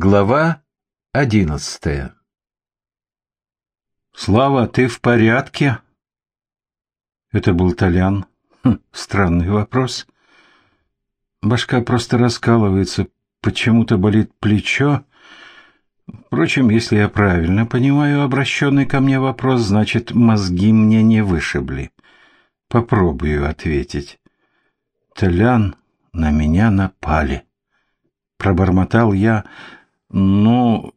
Глава одиннадцатая «Слава, ты в порядке?» Это был Толян. Хм, странный вопрос. Башка просто раскалывается, почему-то болит плечо. Впрочем, если я правильно понимаю обращенный ко мне вопрос, значит, мозги мне не вышибли. Попробую ответить. Толян, на меня напали. Пробормотал я, «Ну,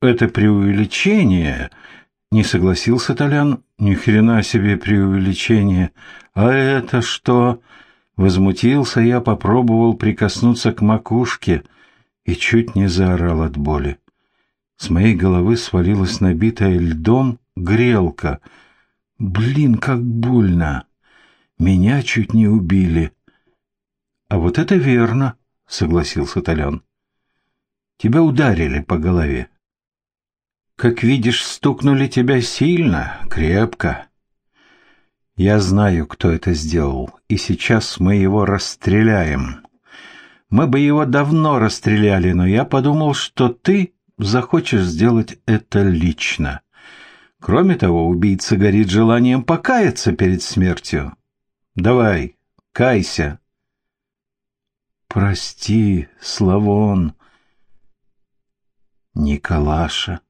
это преувеличение», — не согласился Толян. «Ни хрена себе преувеличение. А это что?» Возмутился я, попробовал прикоснуться к макушке и чуть не заорал от боли. С моей головы свалилась набитая льдом грелка. Блин, как больно! Меня чуть не убили. — А вот это верно, — согласился Толян. Тебя ударили по голове. Как видишь, стукнули тебя сильно, крепко. Я знаю, кто это сделал, и сейчас мы его расстреляем. Мы бы его давно расстреляли, но я подумал, что ты захочешь сделать это лично. Кроме того, убийца горит желанием покаяться перед смертью. Давай, кайся. Прости, Славон, Николаша.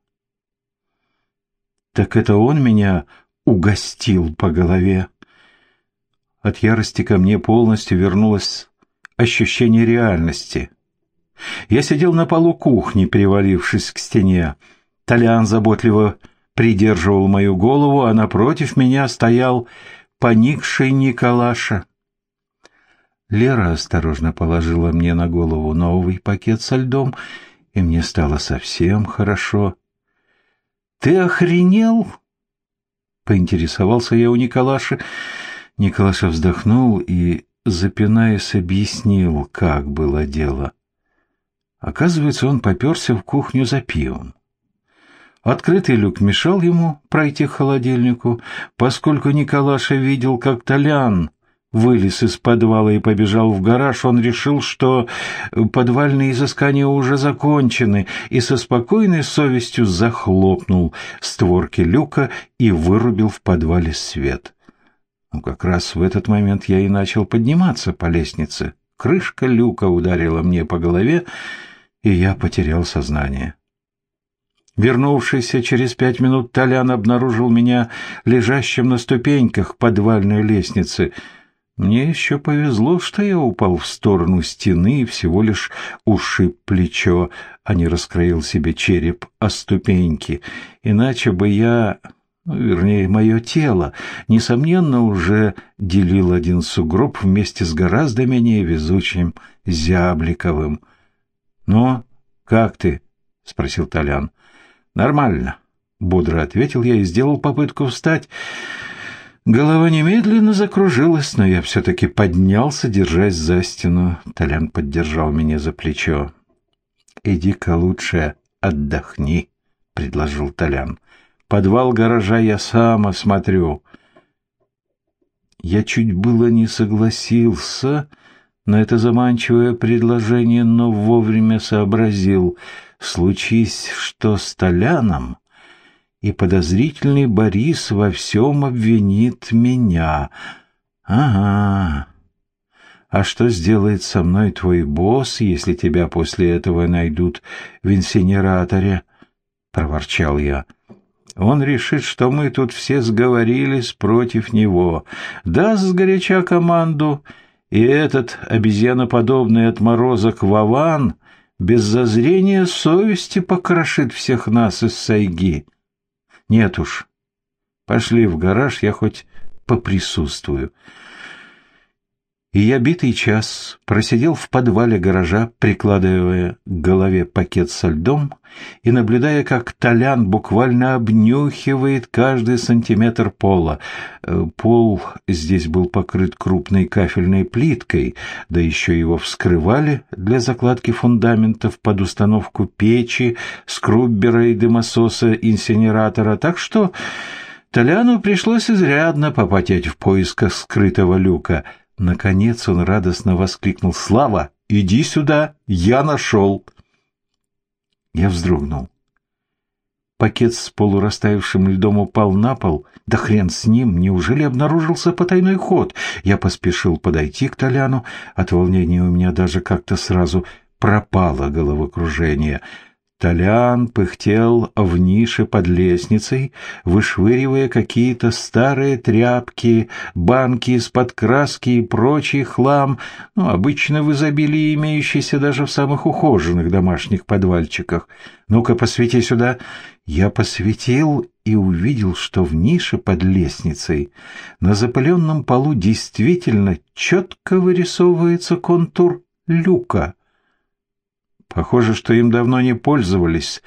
Так это он меня угостил по голове. От ярости ко мне полностью вернулось ощущение реальности. Я сидел на полу кухни, привалившись к стене. Толян заботливо придерживал мою голову, а напротив меня стоял поникший Николаша. Лера осторожно положила мне на голову новый пакет со льдом и мне стало совсем хорошо. «Ты охренел?» — поинтересовался я у Николаши. Николаша вздохнул и, запинаясь, объяснил, как было дело. Оказывается, он поперся в кухню за пивом. Открытый люк мешал ему пройти к холодильнику, поскольку Николаша видел, как Толян вылез из подвала и побежал в гараж, он решил, что подвальные изыскания уже закончены, и со спокойной совестью захлопнул створки люка и вырубил в подвале свет. Ну, как раз в этот момент я и начал подниматься по лестнице. Крышка люка ударила мне по голове, и я потерял сознание. Вернувшийся через пять минут Толян обнаружил меня лежащим на ступеньках подвальной лестницы — мне еще повезло, что я упал в сторону стены и всего лишь ушиб плечо, а не раскроил себе череп о ступеньки. Иначе бы я, ну, вернее, мое тело, несомненно, уже делил один сугроб вместе с гораздо менее везучим Зябликовым. — Ну, как ты? — спросил Толян. — Нормально, — бодро ответил я и сделал попытку встать. Голова немедленно закружилась, но я все-таки поднялся, держась за стену. Толян поддержал меня за плечо. «Иди-ка лучше отдохни», — предложил Толян. «Подвал гаража я сам осмотрю». Я чуть было не согласился на это заманчивое предложение, но вовремя сообразил. Случись что с Толяном, и подозрительный Борис во всем обвинит меня. Ага. А что сделает со мной твой босс, если тебя после этого найдут в инсинераторе? проворчал я. Он решит, что мы тут все сговорились против него, даст сгоряча команду, и этот обезьяноподобный отморозок Вован без зазрения совести покрошит всех нас из сайги. Нет уж. Пошли в гараж, я хоть поприсутствую. И я битый час просидел в подвале гаража, прикладывая к голове пакет со льдом и наблюдая, как Толян буквально обнюхивает каждый сантиметр пола. Э, пол здесь был покрыт крупной кафельной плиткой, да еще его вскрывали для закладки фундаментов под установку печи, скруббера и дымососа инсинератора, так что... Толяну пришлось изрядно попотеть в поисках скрытого люка — Наконец он радостно воскликнул. «Слава, иди сюда, я нашел!» Я вздрогнул. Пакет с полурастаявшим льдом упал на пол. Да хрен с ним, неужели обнаружился потайной ход? Я поспешил подойти к Толяну. От волнения у меня даже как-то сразу пропало головокружение — Толян пыхтел в нише под лестницей, вышвыривая какие-то старые тряпки, банки из-под краски и прочий хлам, ну, обычно в изобилии имеющийся даже в самых ухоженных домашних подвальчиках. «Ну-ка, посвети сюда!» Я посветил и увидел, что в нише под лестницей на запыленном полу действительно четко вырисовывается контур люка — Похоже, что им давно не пользовались.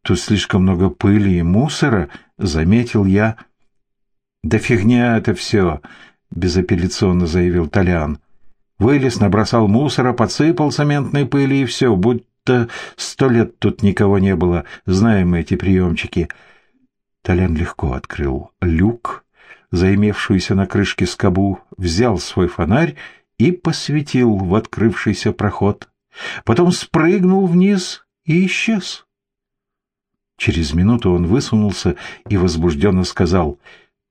Тут слишком много пыли и мусора, заметил я. Да фигня это все, безапелляционно заявил Толян. Вылез, набросал мусора, подсыпал цементной пыли и все, будто сто лет тут никого не было. Знаем мы эти приемчики. Толян легко открыл люк, заимевшуюся на крышке скобу, взял свой фонарь и посветил в открывшийся проход потом спрыгнул вниз и исчез. Через минуту он высунулся и возбужденно сказал,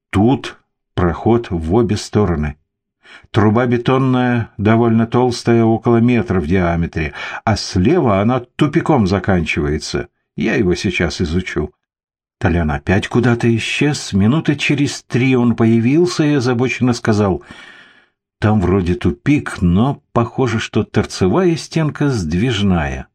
«Тут проход в обе стороны. Труба бетонная, довольно толстая, около метра в диаметре, а слева она тупиком заканчивается. Я его сейчас изучу». Толян опять куда-то исчез. Минуты через три он появился и озабоченно сказал — там вроде тупик, но похоже, что торцевая стенка сдвижная.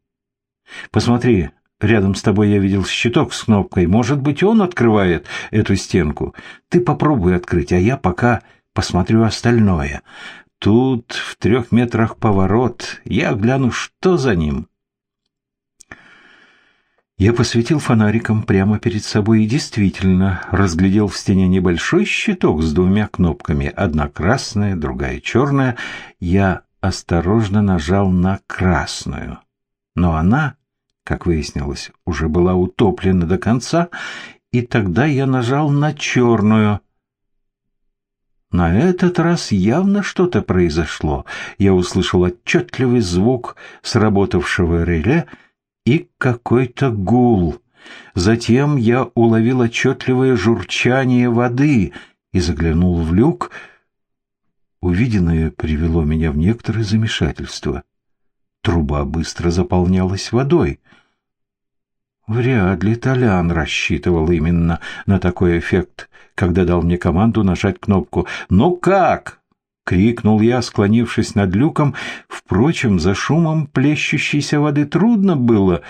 Посмотри, рядом с тобой я видел щиток с кнопкой. Может быть, он открывает эту стенку? Ты попробуй открыть, а я пока посмотрю остальное. Тут в трех метрах поворот. Я гляну, что за ним. Я посветил фонариком прямо перед собой и действительно разглядел в стене небольшой щиток с двумя кнопками, одна красная, другая черная. Я осторожно нажал на красную, но она, как выяснилось, уже была утоплена до конца, и тогда я нажал на черную. На этот раз явно что-то произошло. Я услышал отчетливый звук сработавшего реле — и какой-то гул. Затем я уловил отчетливое журчание воды и заглянул в люк. Увиденное привело меня в некоторое замешательство. Труба быстро заполнялась водой. Вряд ли Толян рассчитывал именно на такой эффект, когда дал мне команду нажать кнопку. «Ну как?» — крикнул я, склонившись над люком. Впрочем, за шумом плещущейся воды трудно было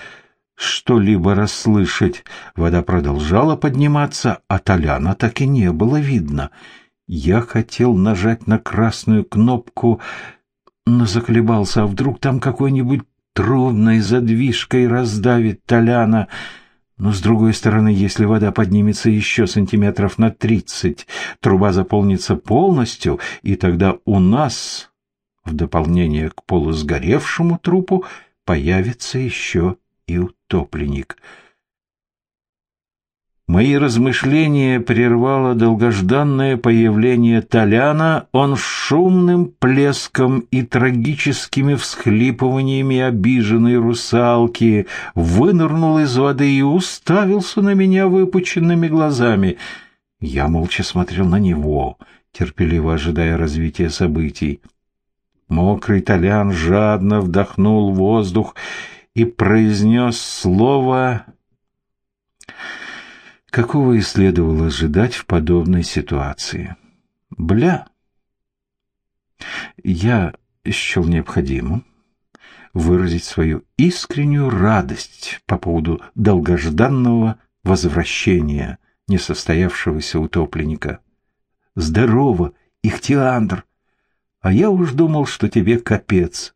что-либо расслышать. Вода продолжала подниматься, а Толяна так и не было видно. Я хотел нажать на красную кнопку, но заколебался, а вдруг там какой-нибудь трудной задвижкой раздавит Толяна — но, с другой стороны, если вода поднимется еще сантиметров на тридцать, труба заполнится полностью, и тогда у нас, в дополнение к полусгоревшему трупу, появится еще и утопленник — Мои размышления прервало долгожданное появление Толяна. Он шумным плеском и трагическими всхлипываниями обиженной русалки вынырнул из воды и уставился на меня выпученными глазами. Я молча смотрел на него, терпеливо ожидая развития событий. Мокрый Толян жадно вдохнул воздух и произнес слово какого и следовало ожидать в подобной ситуации. Бля! Я счел необходимым выразить свою искреннюю радость по поводу долгожданного возвращения несостоявшегося утопленника. Здорово, Ихтиандр! А я уж думал, что тебе капец.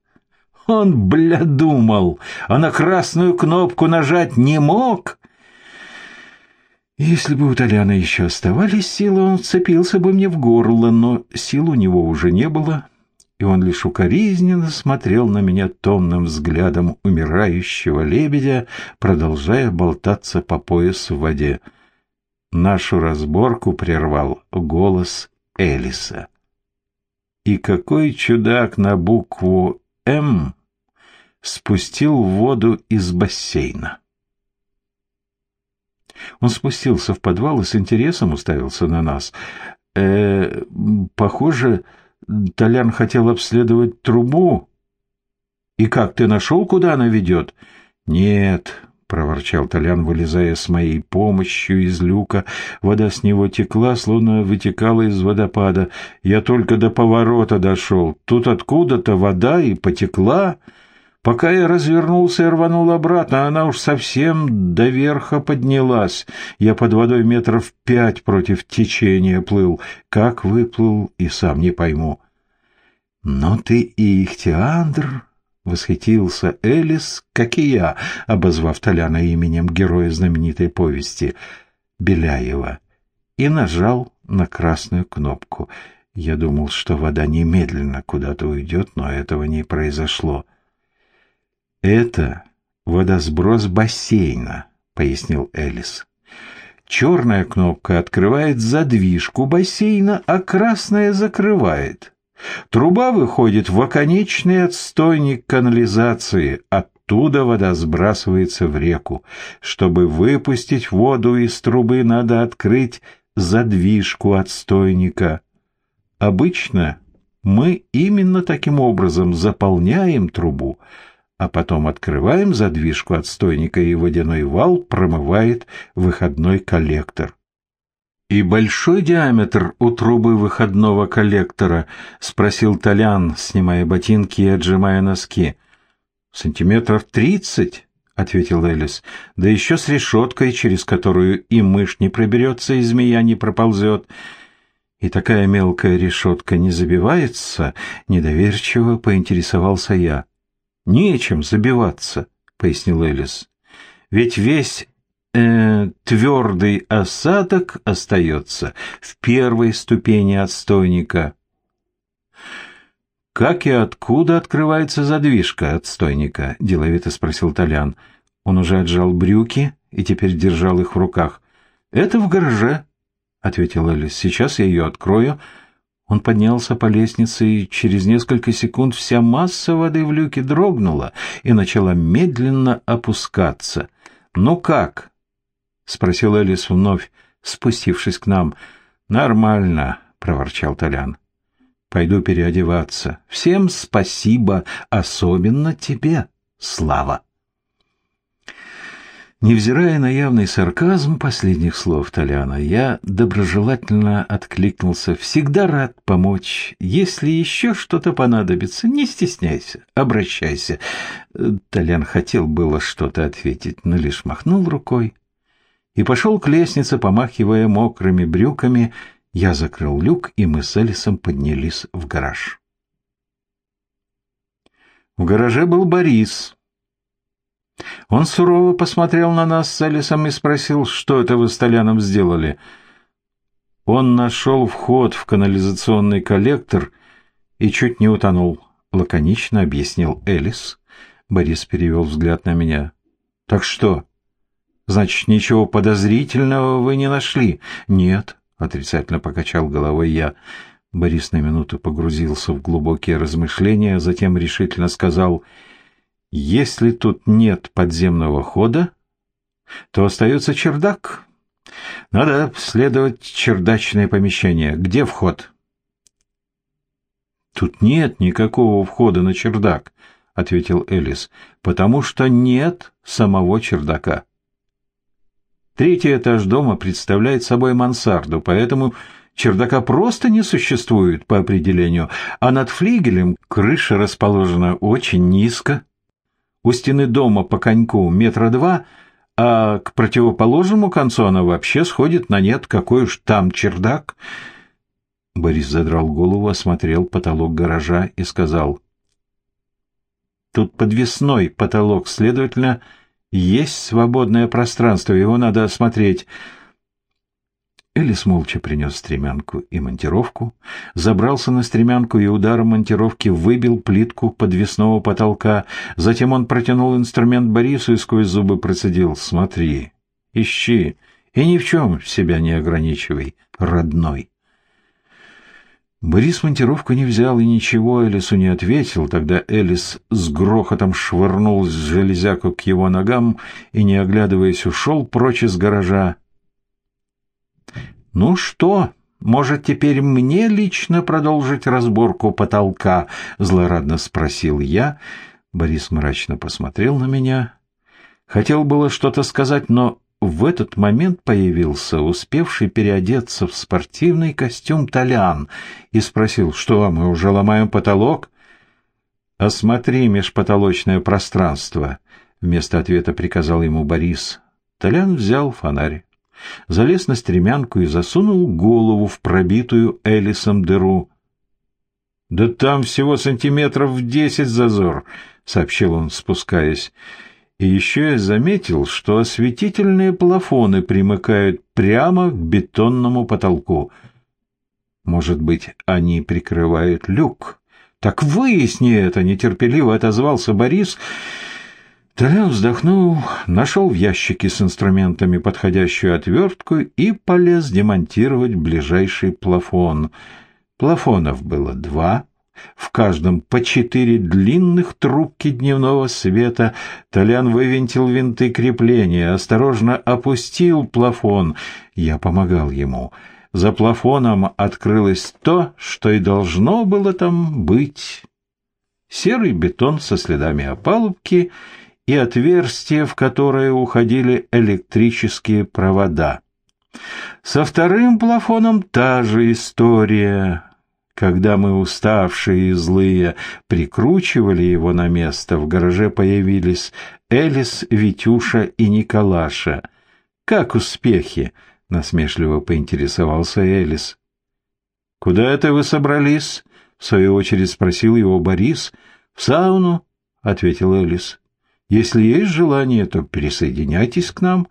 Он, бля, думал, а на красную кнопку нажать не мог — если бы у Толяна еще оставались силы, он вцепился бы мне в горло, но сил у него уже не было, и он лишь укоризненно смотрел на меня томным взглядом умирающего лебедя, продолжая болтаться по пояс в воде. Нашу разборку прервал голос Элиса. И какой чудак на букву «М» спустил воду из бассейна. Он спустился в подвал и с интересом уставился на нас. Э, похоже, Толян хотел обследовать трубу. И как, ты нашел, куда она ведет? Нет, — проворчал Толян, вылезая с моей помощью из люка. Вода с него текла, словно вытекала из водопада. Я только до поворота дошел. Тут откуда-то вода и потекла. Пока я развернулся и рванул обратно, она уж совсем до верха поднялась. Я под водой метров пять против течения плыл. Как выплыл, и сам не пойму. «Но ты и Ихтиандр!» — восхитился Элис, как и я, обозвав Толяна именем героя знаменитой повести Беляева, и нажал на красную кнопку. Я думал, что вода немедленно куда-то уйдет, но этого не произошло. «Это водосброс бассейна», — пояснил Элис. «Черная кнопка открывает задвижку бассейна, а красная закрывает. Труба выходит в оконечный отстойник канализации, оттуда вода сбрасывается в реку. Чтобы выпустить воду из трубы, надо открыть задвижку отстойника. Обычно мы именно таким образом заполняем трубу, а потом открываем задвижку отстойника, и водяной вал промывает выходной коллектор. «И большой диаметр у трубы выходного коллектора?» — спросил Толян, снимая ботинки и отжимая носки. «Сантиметров тридцать», — ответил Элис. «Да еще с решеткой, через которую и мышь не проберется, и змея не проползет». «И такая мелкая решетка не забивается?» — недоверчиво поинтересовался я. «Нечем забиваться», — пояснил Элис. «Ведь весь э, твердый осадок остается в первой ступени отстойника. «Как и откуда открывается задвижка отстойника?» – деловито спросил Толян. Он уже отжал брюки и теперь держал их в руках. «Это в гараже», — ответил Элис. «Сейчас я ее открою». Он поднялся по лестнице, и через несколько секунд вся масса воды в люке дрогнула и начала медленно опускаться. «Ну как?» — спросил Элис вновь, спустившись к нам. «Нормально», — проворчал Толян. «Пойду переодеваться. Всем спасибо, особенно тебе, Слава». Невзирая на явный сарказм последних слов Толяна, я доброжелательно откликнулся. «Всегда рад помочь. Если еще что-то понадобится, не стесняйся, обращайся». Толян хотел было что-то ответить, но лишь махнул рукой и пошел к лестнице, помахивая мокрыми брюками. Я закрыл люк, и мы с Элисом поднялись в гараж. В гараже был Борис. Он сурово посмотрел на нас с Элисом и спросил, что это вы с Толяном сделали. Он нашел вход в канализационный коллектор и чуть не утонул, лаконично объяснил Элис. Борис перевел взгляд на меня. «Так что?» Значит, ничего подозрительного вы не нашли? Нет, отрицательно покачал головой я. Борис на минуту погрузился в глубокие размышления, затем решительно сказал, «Если тут нет подземного хода, то остается чердак. Надо обследовать чердачное помещение. Где вход?» «Тут нет никакого входа на чердак», — ответил Элис, «потому что нет самого чердака». Третий этаж дома представляет собой мансарду, поэтому чердака просто не существует по определению, а над флигелем крыша расположена очень низко. У стены дома по коньку метра два, а к противоположному концу она вообще сходит на нет, какой уж там чердак. Борис задрал голову, осмотрел потолок гаража и сказал, «Тут подвесной потолок, следовательно, — есть свободное пространство, его надо осмотреть. Элис молча принес стремянку и монтировку, забрался на стремянку и ударом монтировки выбил плитку подвесного потолка. Затем он протянул инструмент Борису и сквозь зубы процедил «Смотри, ищи и ни в чем себя не ограничивай, родной». Борис монтировку не взял и ничего Элису не ответил. Тогда Элис с грохотом швырнул железяку к его ногам и, не оглядываясь, ушел прочь из гаража. «Ну что, может, теперь мне лично продолжить разборку потолка?» — злорадно спросил я. Борис мрачно посмотрел на меня. Хотел было что-то сказать, но в этот момент появился успевший переодеться в спортивный костюм Толян и спросил, что мы уже ломаем потолок? «Осмотри межпотолочное пространство», — вместо ответа приказал ему Борис. Толян взял фонарь, залез на стремянку и засунул голову в пробитую Элисом дыру. «Да там всего сантиметров в десять зазор», — сообщил он, спускаясь. И еще я заметил, что осветительные плафоны примыкают прямо к бетонному потолку. Может быть, они прикрывают люк? Так выясни это, нетерпеливо отозвался Борис. Толян вздохнул, нашел в ящике с инструментами подходящую отвертку и полез демонтировать ближайший плафон. Плафонов было два, в каждом по четыре длинных трубки дневного света. Толян вывинтил винты крепления, осторожно опустил плафон. Я помогал ему. За плафоном открылось то, что и должно было там быть. Серый бетон со следами опалубки и отверстие, в которое уходили электрические провода. Со вторым плафоном та же история. Когда мы, уставшие и злые, прикручивали его на место, в гараже появились Элис, Витюша и Николаша. «Как успехи?» — насмешливо поинтересовался Элис. «Куда это вы собрались?» — в свою очередь спросил его Борис. «В сауну», — ответил Элис. «Если есть желание, то присоединяйтесь к нам».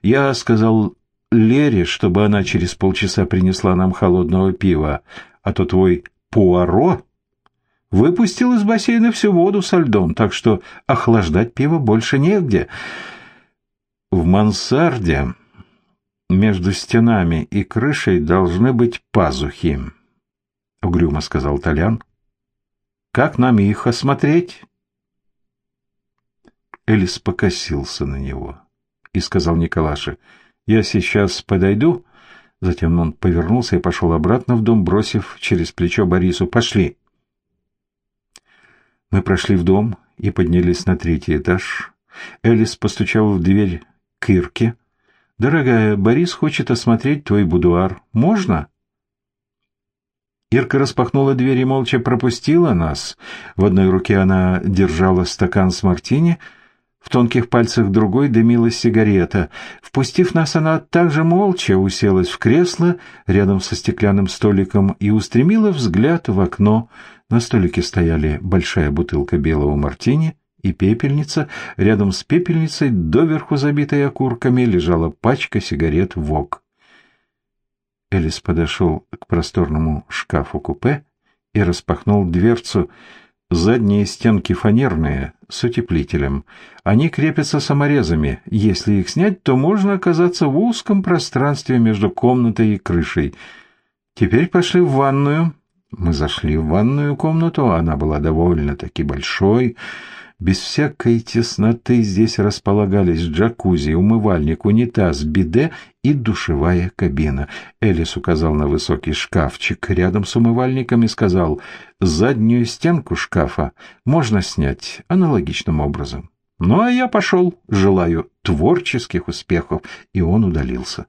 Я сказал Лере, чтобы она через полчаса принесла нам холодного пива а то твой Пуаро выпустил из бассейна всю воду со льдом, так что охлаждать пиво больше негде. В мансарде между стенами и крышей должны быть пазухи, — угрюмо сказал Толян. — Как нам их осмотреть? Элис покосился на него и сказал Николаше, — Я сейчас подойду Затем он повернулся и пошел обратно в дом, бросив через плечо Борису «Пошли». Мы прошли в дом и поднялись на третий этаж. Элис постучал в дверь к Ирке. «Дорогая, Борис хочет осмотреть твой будуар. Можно?» Ирка распахнула дверь и молча пропустила нас. В одной руке она держала стакан с мартини — в тонких пальцах другой дымилась сигарета. Впустив нас, она также молча уселась в кресло рядом со стеклянным столиком и устремила взгляд в окно. На столике стояли большая бутылка белого мартини и пепельница. Рядом с пепельницей, доверху забитой окурками, лежала пачка сигарет «Вок». Элис подошел к просторному шкафу-купе и распахнул дверцу. Задние стенки фанерные, с утеплителем. Они крепятся саморезами. Если их снять, то можно оказаться в узком пространстве между комнатой и крышей. Теперь пошли в ванную. Мы зашли в ванную комнату. Она была довольно-таки большой. Без всякой тесноты здесь располагались джакузи, умывальник, унитаз, биде и душевая кабина. Элис указал на высокий шкафчик рядом с умывальником и сказал, «Заднюю стенку шкафа можно снять аналогичным образом». Ну, а я пошел, желаю творческих успехов, и он удалился.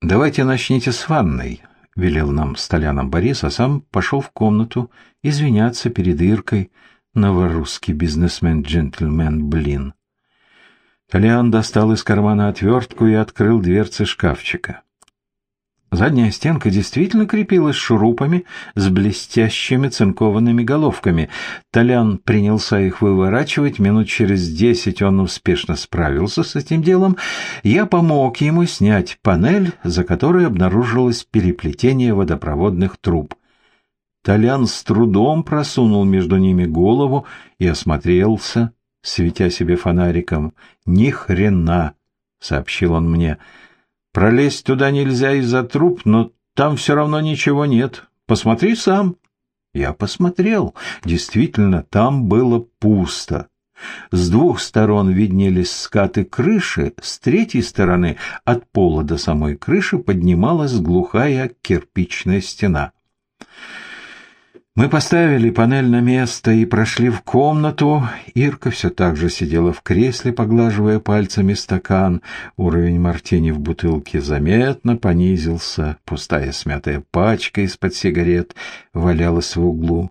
«Давайте начните с ванной», — велел нам Столяном Борис, а сам пошел в комнату извиняться перед Иркой. Новорусский бизнесмен-джентльмен, блин. Толян достал из кармана отвертку и открыл дверцы шкафчика. Задняя стенка действительно крепилась шурупами с блестящими цинкованными головками. Толян принялся их выворачивать. Минут через десять он успешно справился с этим делом. Я помог ему снять панель, за которой обнаружилось переплетение водопроводных труб. Толян с трудом просунул между ними голову и осмотрелся, светя себе фонариком. «Ни хрена!» — сообщил он мне — Пролезть туда нельзя из-за труб, но там все равно ничего нет. Посмотри сам». Я посмотрел. Действительно, там было пусто. С двух сторон виднелись скаты крыши, с третьей стороны от пола до самой крыши поднималась глухая кирпичная стена. Мы поставили панель на место и прошли в комнату. Ирка все так же сидела в кресле, поглаживая пальцами стакан. Уровень мартини в бутылке заметно понизился. Пустая смятая пачка из-под сигарет валялась в углу.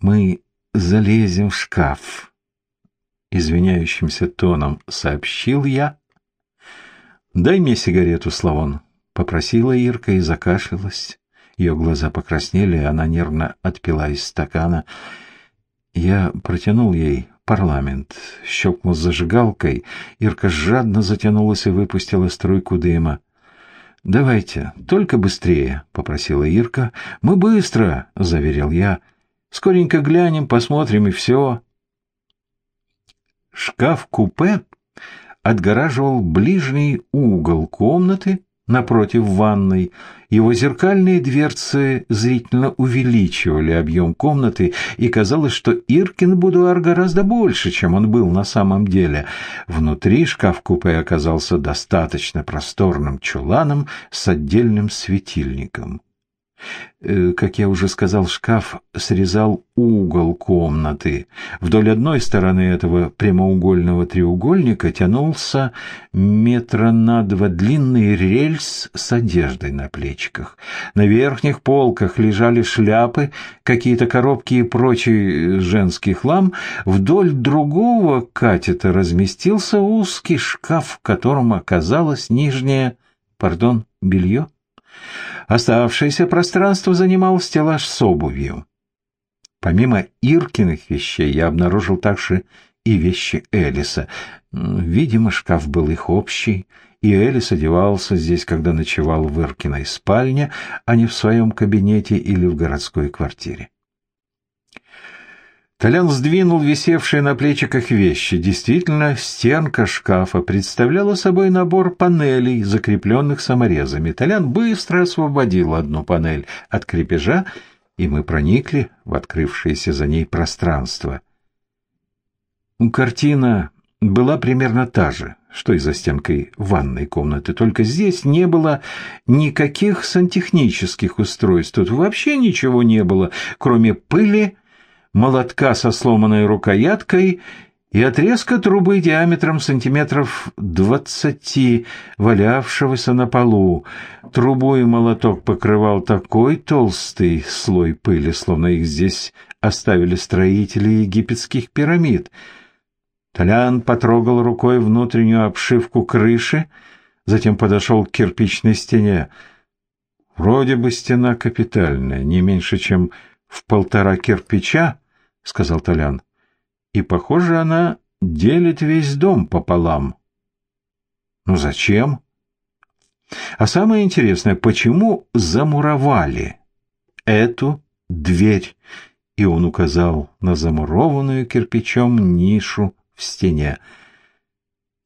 Мы залезем в шкаф. Извиняющимся тоном сообщил я. «Дай мне сигарету, Славон», — попросила Ирка и закашлялась. Ее глаза покраснели, она нервно отпила из стакана. Я протянул ей парламент, щелкнул зажигалкой. Ирка жадно затянулась и выпустила струйку дыма. «Давайте, только быстрее», — попросила Ирка. «Мы быстро», — заверил я. «Скоренько глянем, посмотрим, и все». Шкаф-купе отгораживал ближний угол комнаты, напротив ванной. Его зеркальные дверцы зрительно увеличивали объем комнаты, и казалось, что Иркин будуар гораздо больше, чем он был на самом деле. Внутри шкаф-купе оказался достаточно просторным чуланом с отдельным светильником. Э, как я уже сказал, шкаф срезал угол комнаты. Вдоль одной стороны этого прямоугольного треугольника тянулся метра на два длинный рельс с одеждой на плечиках. На верхних полках лежали шляпы, какие-то коробки и прочий женский хлам. Вдоль другого катета разместился узкий шкаф, в котором оказалось нижнее, пардон, белье. Оставшееся пространство занимал стеллаж с обувью. Помимо Иркиных вещей я обнаружил также и вещи Элиса. Видимо, шкаф был их общий, и Элис одевался здесь, когда ночевал в Иркиной спальне, а не в своем кабинете или в городской квартире. Толян сдвинул висевшие на плечиках вещи. Действительно, стенка шкафа представляла собой набор панелей, закрепленных саморезами. Толян быстро освободил одну панель от крепежа, и мы проникли в открывшееся за ней пространство. Картина была примерно та же, что и за стенкой ванной комнаты, только здесь не было никаких сантехнических устройств, тут вообще ничего не было, кроме пыли, молотка со сломанной рукояткой и отрезка трубы диаметром сантиметров двадцати, валявшегося на полу. Трубу и молоток покрывал такой толстый слой пыли, словно их здесь оставили строители египетских пирамид. Толян потрогал рукой внутреннюю обшивку крыши, затем подошел к кирпичной стене. Вроде бы стена капитальная, не меньше, чем в полтора кирпича, — сказал Толян. «И, похоже, она делит весь дом пополам». «Ну зачем?» «А самое интересное, почему замуровали эту дверь?» И он указал на замурованную кирпичом нишу в стене.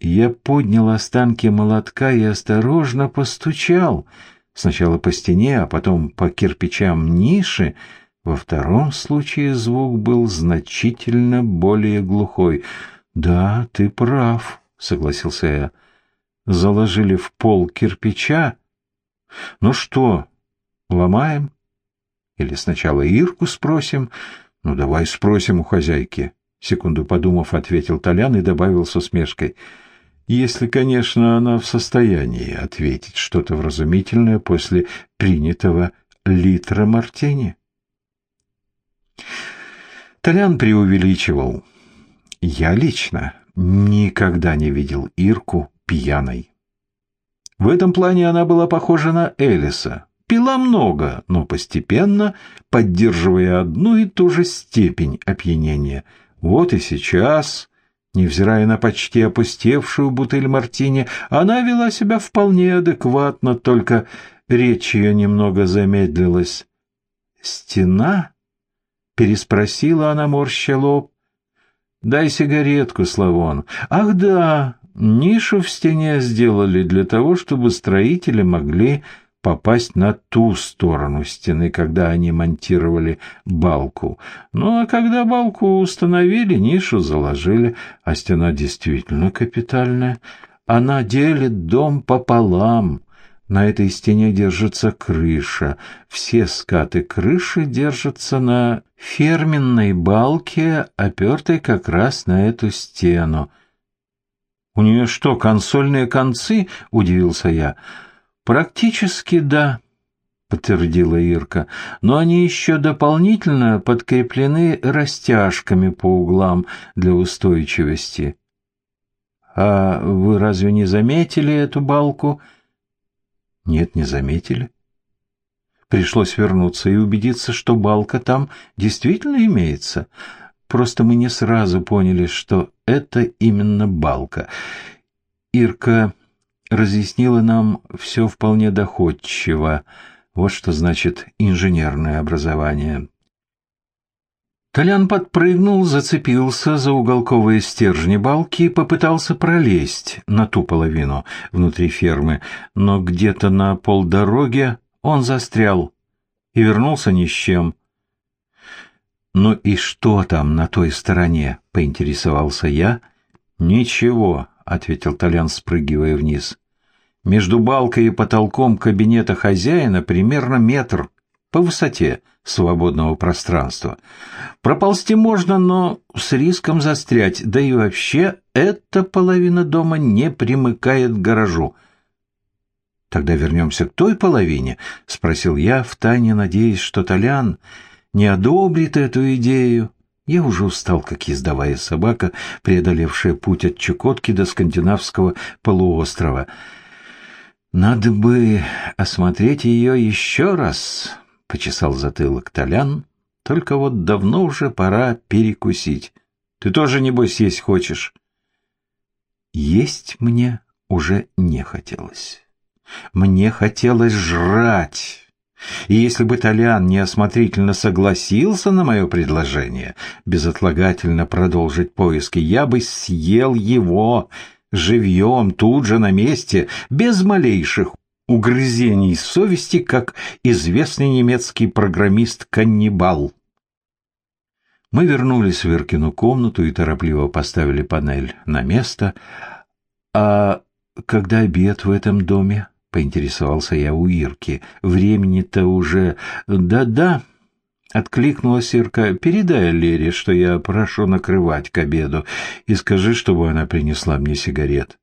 Я поднял останки молотка и осторожно постучал, сначала по стене, а потом по кирпичам ниши, во втором случае звук был значительно более глухой. «Да, ты прав», — согласился я. «Заложили в пол кирпича. Ну что, ломаем? Или сначала Ирку спросим? Ну, давай спросим у хозяйки». Секунду подумав, ответил Толян и добавил с усмешкой. «Если, конечно, она в состоянии ответить что-то вразумительное после принятого литра мартини». Толян преувеличивал. Я лично никогда не видел Ирку пьяной. В этом плане она была похожа на Элиса. Пила много, но постепенно, поддерживая одну и ту же степень опьянения. Вот и сейчас, невзирая на почти опустевшую бутыль мартини, она вела себя вполне адекватно, только речь ее немного замедлилась. Стена Переспросила она, морща лоб. «Дай сигаретку, Славон». «Ах да, нишу в стене сделали для того, чтобы строители могли попасть на ту сторону стены, когда они монтировали балку. Ну, а когда балку установили, нишу заложили, а стена действительно капитальная. Она делит дом пополам. На этой стене держится крыша. Все скаты крыши держатся на ферменной балке, опертой как раз на эту стену. «У нее что, консольные концы?» — удивился я. «Практически да», — подтвердила Ирка, «но они еще дополнительно подкреплены растяжками по углам для устойчивости». «А вы разве не заметили эту балку?» «Нет, не заметили». Пришлось вернуться и убедиться, что балка там действительно имеется. Просто мы не сразу поняли, что это именно балка. Ирка разъяснила нам все вполне доходчиво. Вот что значит инженерное образование. Толян подпрыгнул, зацепился за уголковые стержни балки и попытался пролезть на ту половину внутри фермы, но где-то на полдороге он застрял и вернулся ни с чем. «Ну и что там на той стороне?» — поинтересовался я. «Ничего», — ответил Толян, спрыгивая вниз. «Между балкой и потолком кабинета хозяина примерно метр по высоте свободного пространства. Проползти можно, но с риском застрять, да и вообще эта половина дома не примыкает к гаражу». «Тогда вернемся к той половине?» — спросил я, втайне надеясь, что Толян не одобрит эту идею. Я уже устал, как ездовая собака, преодолевшая путь от Чукотки до скандинавского полуострова. «Надо бы осмотреть ее еще раз», — почесал затылок Толян. «Только вот давно уже пора перекусить. Ты тоже, небось, есть хочешь?» Есть мне уже не хотелось. Мне хотелось жрать. И если бы Толян неосмотрительно согласился на мое предложение безотлагательно продолжить поиски, я бы съел его живьем тут же на месте, без малейших угрызений совести, как известный немецкий программист-каннибал. Мы вернулись в Веркину комнату и торопливо поставили панель на место. «А когда обед в этом доме?» поинтересовался я у Ирки. Времени-то уже... Да-да, откликнулась Ирка. Передай Лере, что я прошу накрывать к обеду, и скажи, чтобы она принесла мне сигарет.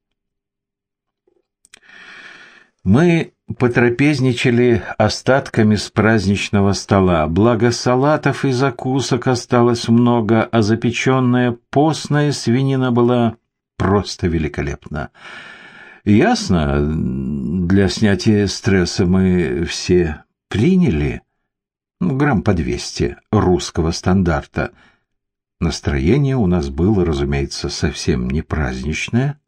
Мы потрапезничали остатками с праздничного стола. Благо салатов и закусок осталось много, а запеченная постная свинина была просто великолепна. Ясно, для снятия стресса мы все приняли ну, грамм по двести русского стандарта. Настроение у нас было, разумеется, совсем не праздничное,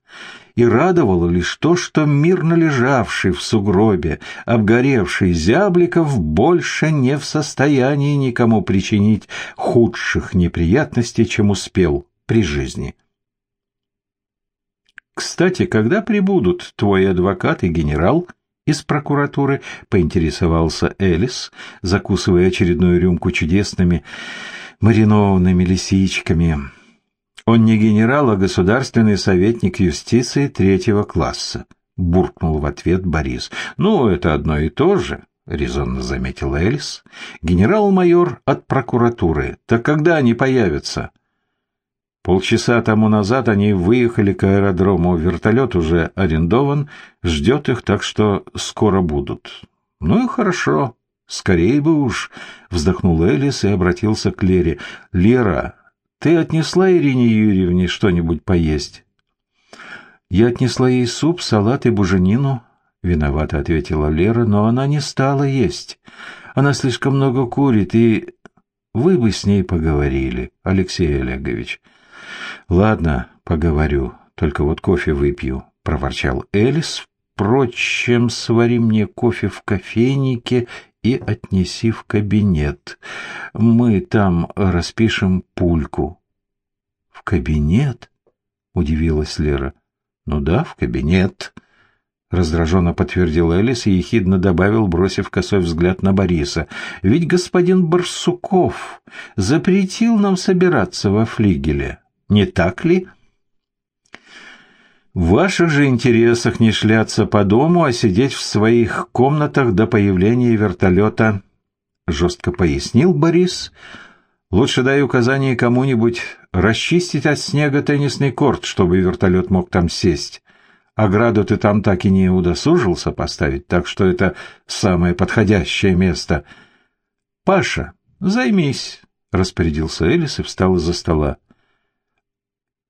и радовало лишь то, что мирно лежавший в сугробе, обгоревший Зябликов больше не в состоянии никому причинить худших неприятностей, чем успел при жизни. Кстати, когда прибудут твой адвокат и генерал из прокуратуры, поинтересовался Элис, закусывая очередную рюмку чудесными маринованными лисичками. Он не генерал, а государственный советник юстиции третьего класса, буркнул в ответ Борис. Ну, это одно и то же. — резонно заметил Элис. «Генерал-майор от прокуратуры. Так когда они появятся?» Полчаса тому назад они выехали к аэродрому, вертолет уже арендован, ждет их, так что скоро будут. Ну и хорошо, скорее бы уж, вздохнул Элис и обратился к Лере. Лера, ты отнесла Ирине Юрьевне что-нибудь поесть? Я отнесла ей суп, салат и буженину, виновато ответила Лера, но она не стала есть. Она слишком много курит, и вы бы с ней поговорили, Алексей Олегович. «Ладно, поговорю, только вот кофе выпью», — проворчал Элис. «Впрочем, свари мне кофе в кофейнике и отнеси в кабинет. Мы там распишем пульку». «В кабинет?» — удивилась Лера. «Ну да, в кабинет», — раздраженно подтвердил Элис и ехидно добавил, бросив косой взгляд на Бориса. «Ведь господин Барсуков запретил нам собираться во флигеле, не так ли?» В ваших же интересах не шляться по дому, а сидеть в своих комнатах до появления вертолета, — жестко пояснил Борис. Лучше дай указание кому-нибудь расчистить от снега теннисный корт, чтобы вертолет мог там сесть. Ограду ты там так и не удосужился поставить, так что это самое подходящее место. — Паша, займись, — распорядился Элис и встал из-за стола.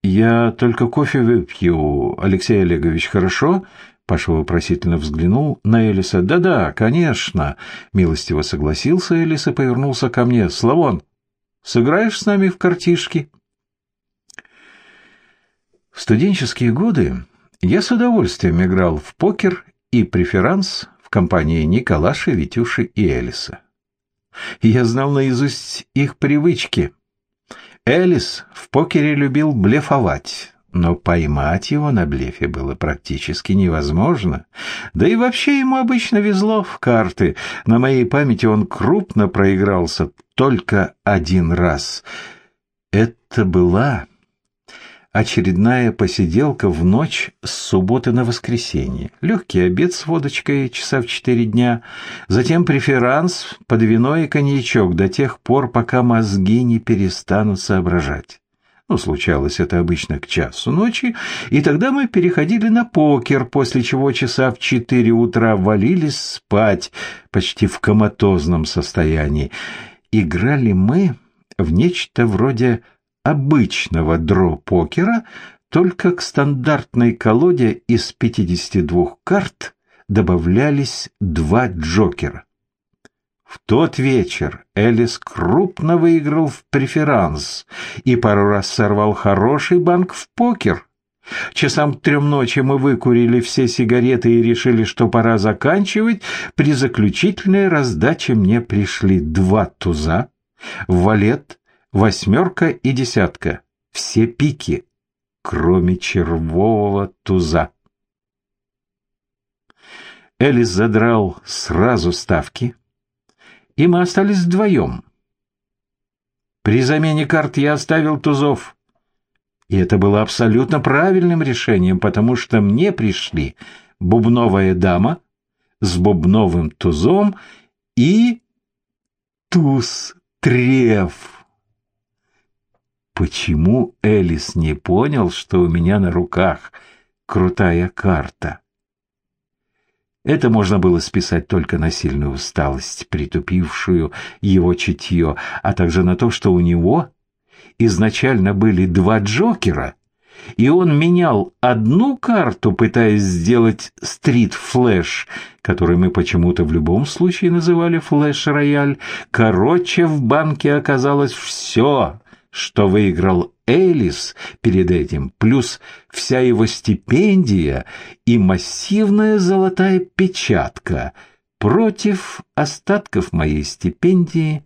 «Я только кофе выпью, Алексей Олегович, хорошо?» Паша вопросительно взглянул на Элиса. «Да-да, конечно!» Милостиво согласился Элис и повернулся ко мне. «Славон, сыграешь с нами в картишки?» В студенческие годы я с удовольствием играл в покер и преферанс в компании Николаши, Витюши и Элиса. Я знал наизусть их привычки — Элис в покере любил блефовать, но поймать его на блефе было практически невозможно. Да и вообще ему обычно везло в карты. На моей памяти он крупно проигрался только один раз. Это была очередная посиделка в ночь с субботы на воскресенье. Легкий обед с водочкой часа в четыре дня, затем преферанс под вино и коньячок до тех пор, пока мозги не перестанут соображать. Ну, случалось это обычно к часу ночи, и тогда мы переходили на покер, после чего часа в четыре утра валились спать, почти в коматозном состоянии. Играли мы в нечто вроде обычного дро-покера, только к стандартной колоде из 52 карт добавлялись два джокера. В тот вечер Элис крупно выиграл в преферанс и пару раз сорвал хороший банк в покер. Часам к трем ночи мы выкурили все сигареты и решили, что пора заканчивать. При заключительной раздаче мне пришли два туза, валет восьмерка и десятка, все пики, кроме червового туза. Элис задрал сразу ставки, и мы остались вдвоем. При замене карт я оставил тузов, и это было абсолютно правильным решением, потому что мне пришли бубновая дама с бубновым тузом и туз треф. Почему Элис не понял, что у меня на руках крутая карта? Это можно было списать только на сильную усталость, притупившую его чутье, а также на то, что у него изначально были два Джокера, и он менял одну карту, пытаясь сделать стрит-флэш, который мы почему-то в любом случае называли флэш-рояль. Короче, в банке оказалось все, что выиграл Элис перед этим, плюс вся его стипендия и массивная золотая печатка против остатков моей стипендии,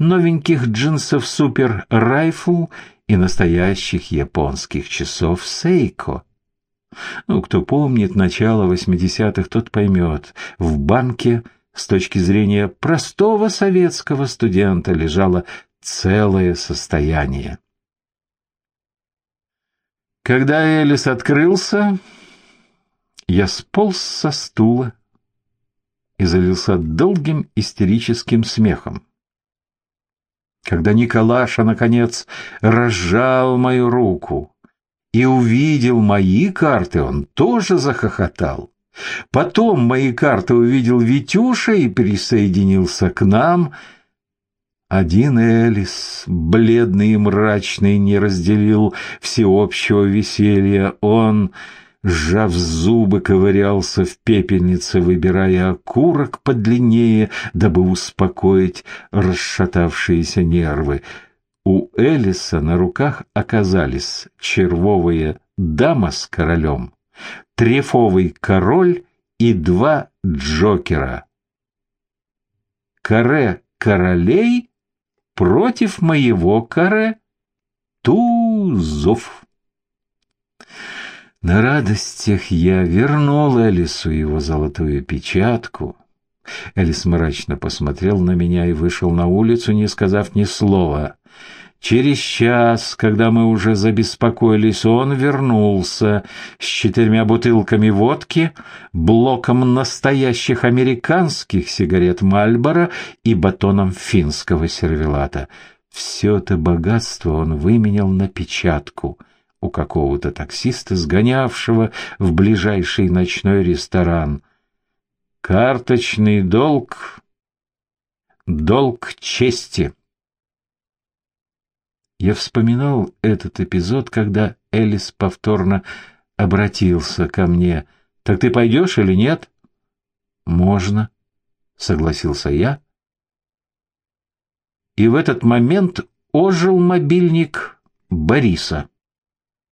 новеньких джинсов Super Rifle и настоящих японских часов Сейко. Ну, кто помнит начало 80-х, тот поймет. В банке с точки зрения простого советского студента лежало целое состояние. Когда Элис открылся, я сполз со стула и залился долгим истерическим смехом. Когда Николаша, наконец, разжал мою руку и увидел мои карты, он тоже захохотал. Потом мои карты увидел Витюша и присоединился к нам — один Элис, бледный и мрачный, не разделил всеобщего веселья. Он, сжав зубы, ковырялся в пепельнице, выбирая окурок подлиннее, дабы успокоить расшатавшиеся нервы. У Элиса на руках оказались червовая дама с королем, трефовый король и два джокера. Каре королей против моего каре тузов. На радостях я вернул Элису его золотую печатку. Элис мрачно посмотрел на меня и вышел на улицу, не сказав ни слова. Через час, когда мы уже забеспокоились, он вернулся с четырьмя бутылками водки, блоком настоящих американских сигарет Мальборо и батоном финского сервелата. Все это богатство он выменял на печатку у какого-то таксиста, сгонявшего в ближайший ночной ресторан. Карточный долг — долг чести. Я вспоминал этот эпизод, когда Элис повторно обратился ко мне. «Так ты пойдешь или нет?» «Можно», — согласился я. И в этот момент ожил мобильник Бориса.